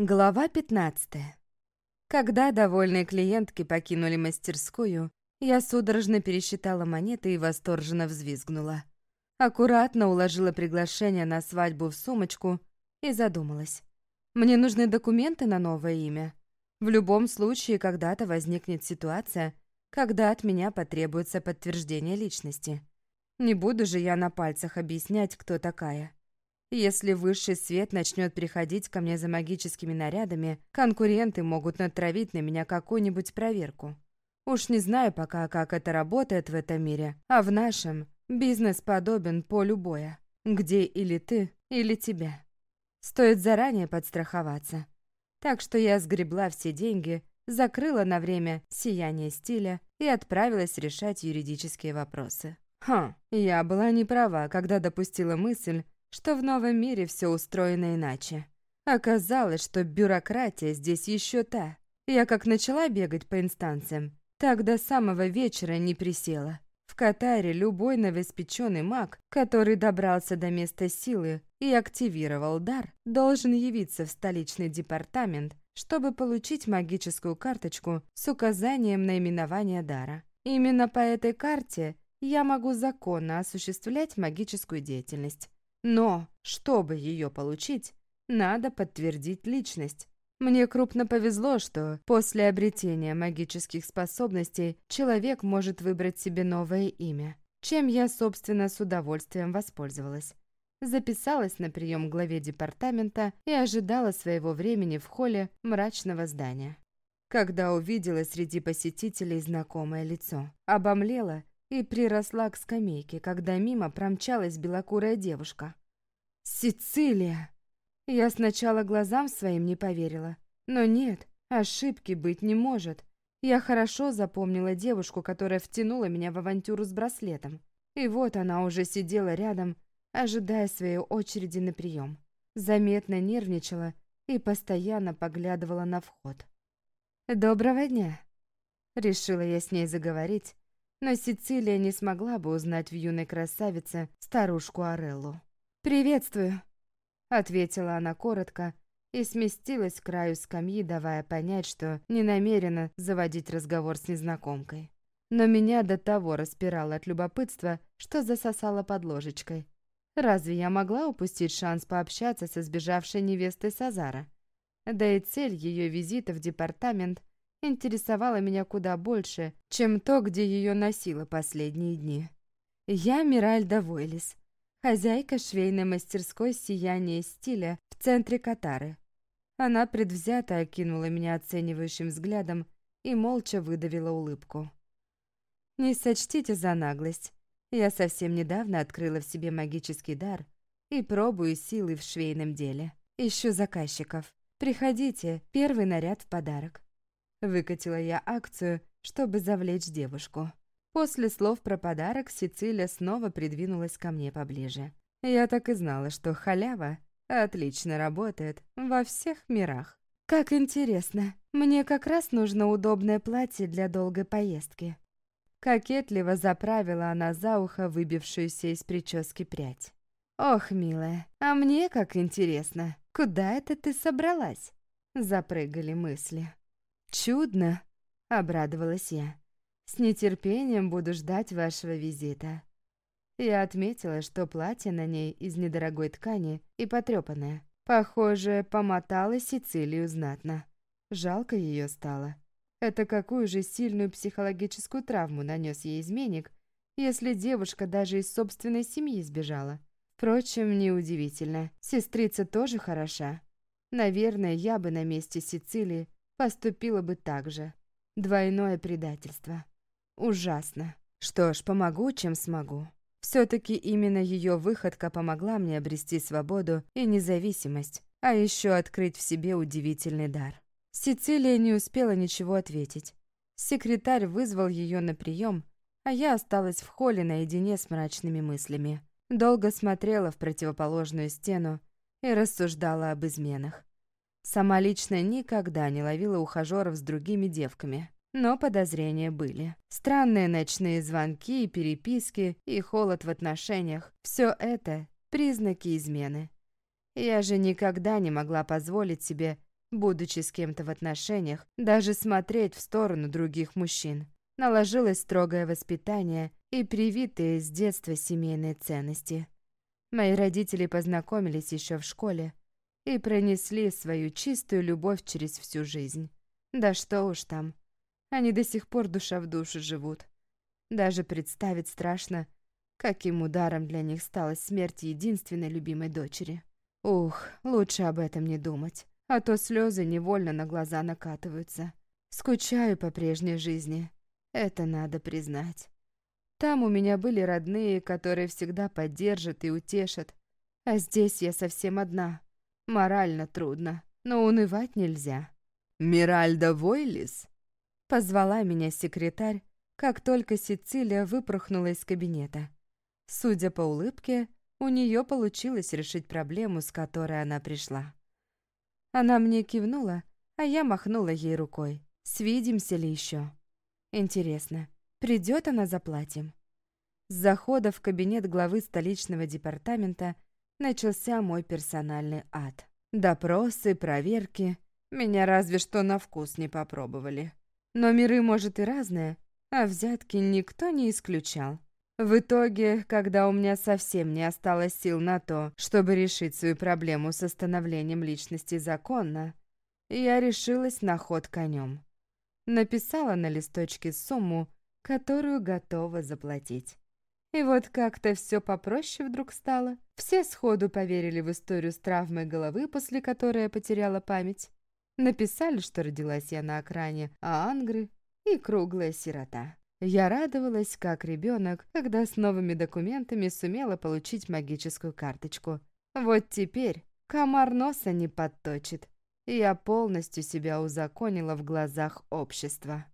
Глава 15. Когда довольные клиентки покинули мастерскую, я судорожно пересчитала монеты и восторженно взвизгнула. Аккуратно уложила приглашение на свадьбу в сумочку и задумалась. Мне нужны документы на новое имя. В любом случае, когда-то возникнет ситуация, когда от меня потребуется подтверждение личности. Не буду же я на пальцах объяснять, кто такая. Если высший свет начнет приходить ко мне за магическими нарядами, конкуренты могут натравить на меня какую-нибудь проверку. Уж не знаю пока, как это работает в этом мире, а в нашем бизнес подобен полю боя, где или ты, или тебя. Стоит заранее подстраховаться. Так что я сгребла все деньги, закрыла на время сияние стиля и отправилась решать юридические вопросы. Хм, я была не права, когда допустила мысль, что в новом мире все устроено иначе. Оказалось, что бюрократия здесь еще та. Я как начала бегать по инстанциям, так до самого вечера не присела. В Катаре любой новоиспеченный маг, который добрался до места силы и активировал дар, должен явиться в столичный департамент, чтобы получить магическую карточку с указанием наименования дара. Именно по этой карте я могу законно осуществлять магическую деятельность. Но, чтобы ее получить, надо подтвердить личность. Мне крупно повезло, что после обретения магических способностей человек может выбрать себе новое имя, чем я, собственно, с удовольствием воспользовалась. Записалась на прием главе департамента и ожидала своего времени в холле мрачного здания. Когда увидела среди посетителей знакомое лицо, обомлела и приросла к скамейке, когда мимо промчалась белокурая девушка. «Сицилия!» Я сначала глазам своим не поверила. Но нет, ошибки быть не может. Я хорошо запомнила девушку, которая втянула меня в авантюру с браслетом. И вот она уже сидела рядом, ожидая своей очереди на прием. Заметно нервничала и постоянно поглядывала на вход. «Доброго дня!» Решила я с ней заговорить, но Сицилия не смогла бы узнать в юной красавице старушку Ореллу. «Приветствую», — ответила она коротко и сместилась к краю скамьи, давая понять, что не намерена заводить разговор с незнакомкой. Но меня до того распирало от любопытства, что засосала под ложечкой. Разве я могла упустить шанс пообщаться со сбежавшей невестой Сазара? Да и цель ее визита в департамент интересовала меня куда больше, чем то, где ее носила последние дни. Я Миральда Войлис, хозяйка швейной мастерской «Сияние стиля» в центре Катары. Она предвзято окинула меня оценивающим взглядом и молча выдавила улыбку. «Не сочтите за наглость. Я совсем недавно открыла в себе магический дар и пробую силы в швейном деле. Ищу заказчиков. Приходите, первый наряд в подарок». Выкатила я акцию, чтобы завлечь девушку. После слов про подарок Сицилия снова придвинулась ко мне поближе. Я так и знала, что халява отлично работает во всех мирах. Как интересно, мне как раз нужно удобное платье для долгой поездки. Кокетливо заправила она за ухо выбившуюся из прически прядь. «Ох, милая, а мне как интересно, куда это ты собралась?» Запрыгали мысли. «Чудно!» — обрадовалась я. «С нетерпением буду ждать вашего визита». Я отметила, что платье на ней из недорогой ткани и потрёпанное. Похоже, помотала Сицилию знатно. Жалко ее стало. Это какую же сильную психологическую травму нанес ей изменник, если девушка даже из собственной семьи сбежала. Впрочем, неудивительно. Сестрица тоже хороша. Наверное, я бы на месте Сицилии поступила бы так же. Двойное предательство. Ужасно. Что ж, помогу, чем смогу. Все-таки именно ее выходка помогла мне обрести свободу и независимость, а еще открыть в себе удивительный дар. Сицилия не успела ничего ответить. Секретарь вызвал ее на прием, а я осталась в холле наедине с мрачными мыслями. Долго смотрела в противоположную стену и рассуждала об изменах. Сама лично никогда не ловила ухажеров с другими девками. Но подозрения были. Странные ночные звонки и переписки, и холод в отношениях – все это – признаки измены. Я же никогда не могла позволить себе будучи с кем-то в отношениях, даже смотреть в сторону других мужчин. Наложилось строгое воспитание и привитые с детства семейные ценности. Мои родители познакомились еще в школе и пронесли свою чистую любовь через всю жизнь. Да что уж там, они до сих пор душа в душу живут. Даже представить страшно, каким ударом для них стала смерть единственной любимой дочери. Ух, лучше об этом не думать, а то слезы невольно на глаза накатываются. Скучаю по прежней жизни, это надо признать. Там у меня были родные, которые всегда поддержат и утешат. А здесь я совсем одна. Морально трудно, но унывать нельзя. «Миральда Войлис?» Позвала меня секретарь, как только Сицилия выпорхнула из кабинета. Судя по улыбке, у нее получилось решить проблему, с которой она пришла. Она мне кивнула, а я махнула ей рукой. «Свидимся ли еще?» «Интересно, придет она за платьем?» С захода в кабинет главы столичного департамента начался мой персональный ад. Допросы, проверки. Меня разве что на вкус не попробовали. Но миры, может, и разные, а взятки никто не исключал. В итоге, когда у меня совсем не осталось сил на то, чтобы решить свою проблему с остановлением личности законно, я решилась на ход конем. Написала на листочке сумму, которую готова заплатить. И вот как-то все попроще вдруг стало. Все сходу поверили в историю с травмой головы, после которой я потеряла память. Написали, что родилась я на окраине Ангры и круглая сирота. Я радовалась, как ребенок, когда с новыми документами сумела получить магическую карточку. Вот теперь комар носа не подточит. Я полностью себя узаконила в глазах общества.